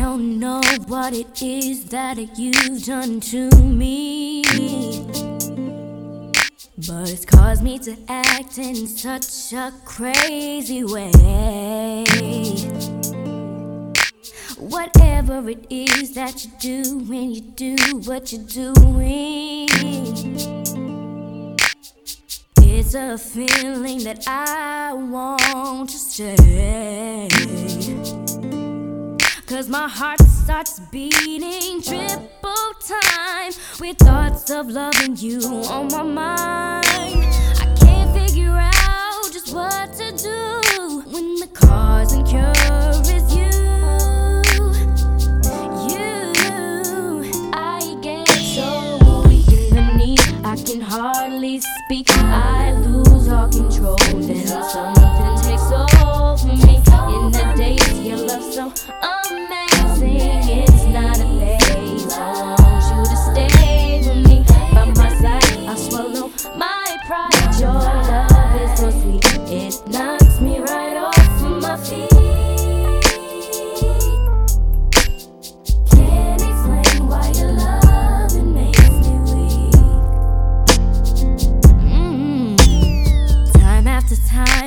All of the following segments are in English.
don't know what it is that you've done to me. But it's caused me to act in such a crazy way. Whatever it is that you do when you do what you're doing, it's a feeling that I want to stay. Cause my heart starts beating triple time with thoughts of loving you on my mind.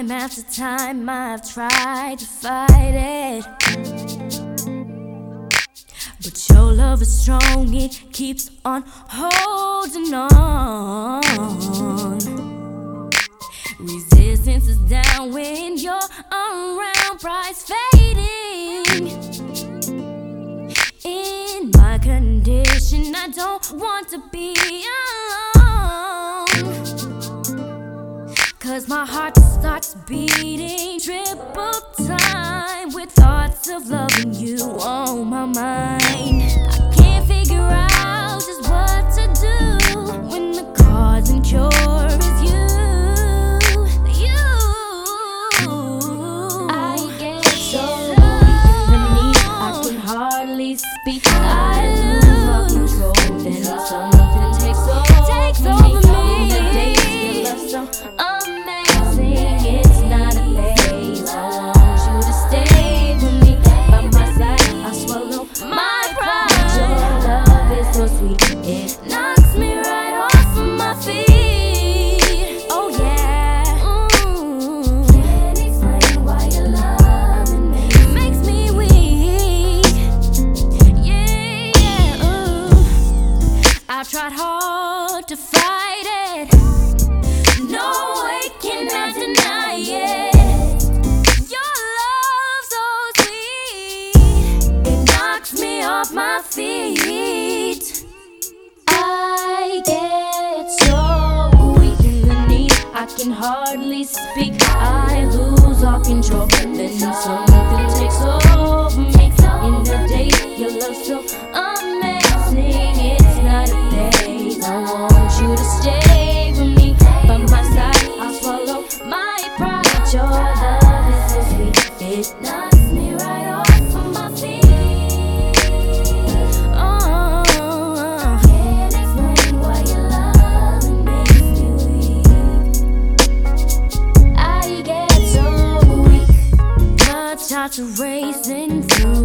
Time after time, I've tried to fight it. But your love is strong, it keeps on holding on. Resistance is down when you're around, price fading. In my condition, I don't want to be alone. Cause my heart starts beating triple time with thoughts of loving you on my mind. I can't figure out just what to do when the cause and cure is you. You. I get so weak in the knee, I can hardly speak. I lose all control, then something feet. I get so weak in the knee, I can hardly speak. I lose all control, Thoughts are racing through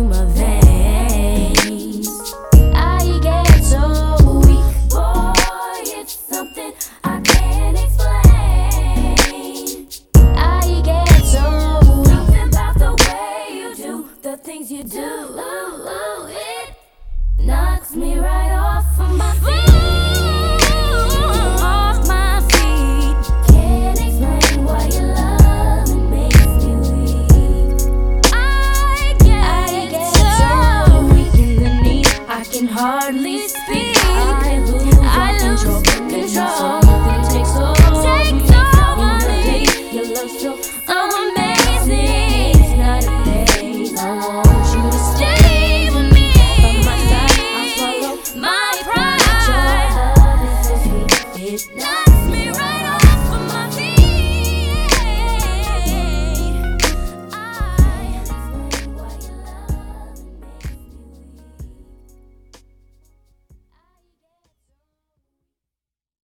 No.